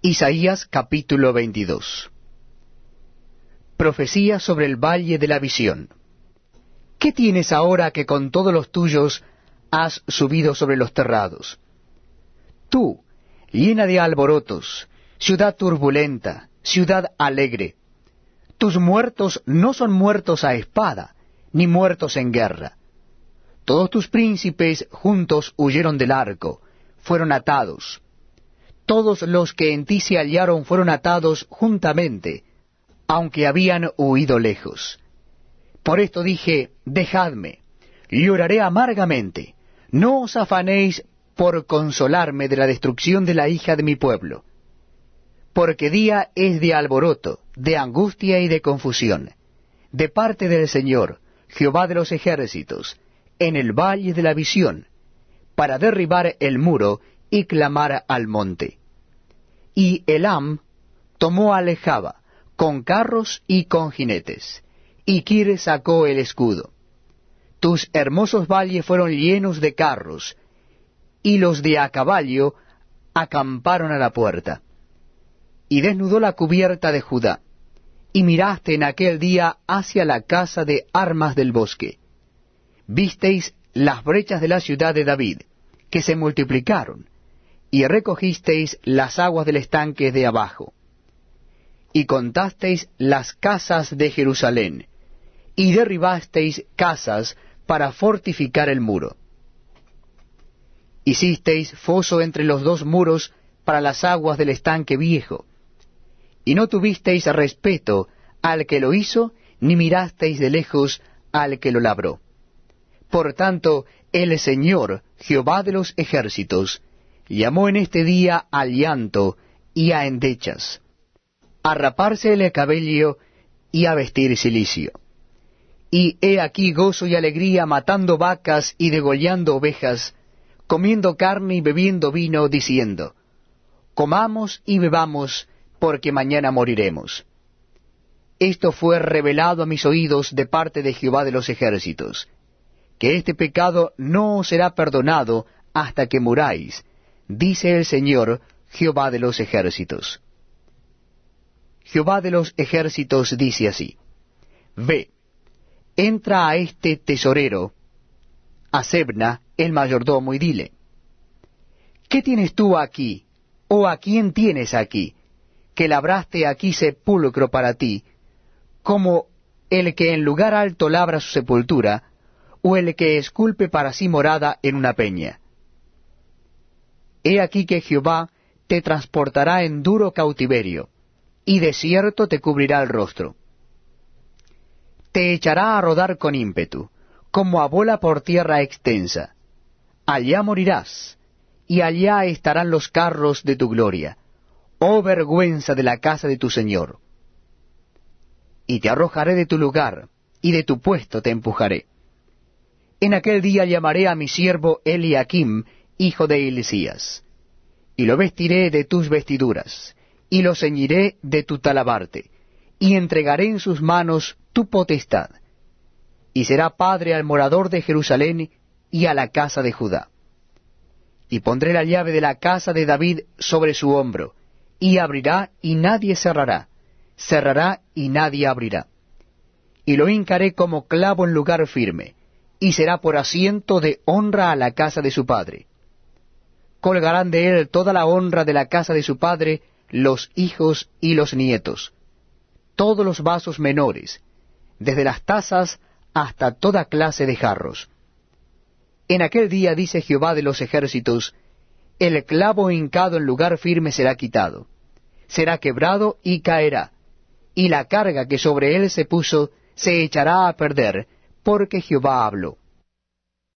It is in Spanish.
Isaías capítulo 22 Profecía sobre el valle de la visión. ¿Qué tienes ahora que con todos los tuyos has subido sobre los terrados? Tú, llena de alborotos, ciudad turbulenta, ciudad alegre. Tus muertos no son muertos a espada, ni muertos en guerra. Todos tus príncipes juntos huyeron del arco, fueron atados. Todos los que en ti se hallaron fueron atados juntamente, aunque habían huido lejos. Por esto dije, dejadme, lloraré amargamente, no os afanéis por consolarme de la destrucción de la hija de mi pueblo. Porque día es de alboroto, de angustia y de confusión, de parte del Señor, Jehová de los ejércitos, en el valle de la visión, para derribar el muro y clamar al monte. Y Elam tomó a Lejaba, con carros y con jinetes, y Kir sacó el escudo. Tus hermosos valles fueron llenos de carros, y los de a caballo acamparon a la puerta. Y desnudó la cubierta de Judá, y miraste en aquel día hacia la casa de armas del bosque. Visteis las brechas de la ciudad de David, que se multiplicaron, y recogisteis las aguas del estanque de abajo y contasteis las casas de Jerusalén, y derribasteis casas para fortificar el muro. Hicisteis foso entre los dos muros para las aguas del estanque viejo, y no tuvisteis respeto al que lo hizo, ni mirasteis de lejos al que lo labró. Por tanto, el Señor, Jehová de los ejércitos, llamó en este día al llanto y a endechas a raparse el cabello y a vestir silicio. Y he aquí gozo y alegría matando vacas y degollando ovejas, comiendo carne y bebiendo vino, diciendo, Comamos y bebamos, porque mañana moriremos. Esto fue revelado a mis oídos de parte de Jehová de los ejércitos, que este pecado no será perdonado hasta que muráis, dice el Señor, Jehová de los ejércitos. Jehová de los ejércitos dice así, Ve, entra a este tesorero, a Sebna, el mayordomo, y dile, ¿qué tienes tú aquí, o a quién tienes aquí, que labraste aquí sepulcro para ti, como el que en lugar alto labra su sepultura, o el que esculpe para sí morada en una peña? He aquí que Jehová te transportará en duro cautiverio, y desierto te cubrirá el rostro. Te echará a rodar con ímpetu, como a bola por tierra extensa. Allá morirás, y allá estarán los carros de tu gloria, oh vergüenza de la casa de tu Señor. Y te arrojaré de tu lugar, y de tu puesto te empujaré. En aquel día llamaré a mi siervo Eliakim, hijo de Elisías, y lo vestiré de tus vestiduras, y lo ceñiré de tu talabarte, y entregaré en sus manos tu potestad, y será padre al morador de Jerusalén y a la casa de Judá. Y pondré la llave de la casa de David sobre su hombro, y abrirá y nadie cerrará, cerrará y nadie abrirá. Y lo hincaré como clavo en lugar firme, y será por asiento de honra a la casa de su padre. Colgarán de él toda la honra de la casa de su padre, los hijos y los nietos, todos los vasos menores, desde las tazas hasta toda clase de jarros. En aquel día dice Jehová de los ejércitos, el clavo hincado en lugar firme será quitado, será quebrado y caerá, y la carga que sobre él se puso se echará a perder, porque Jehová habló.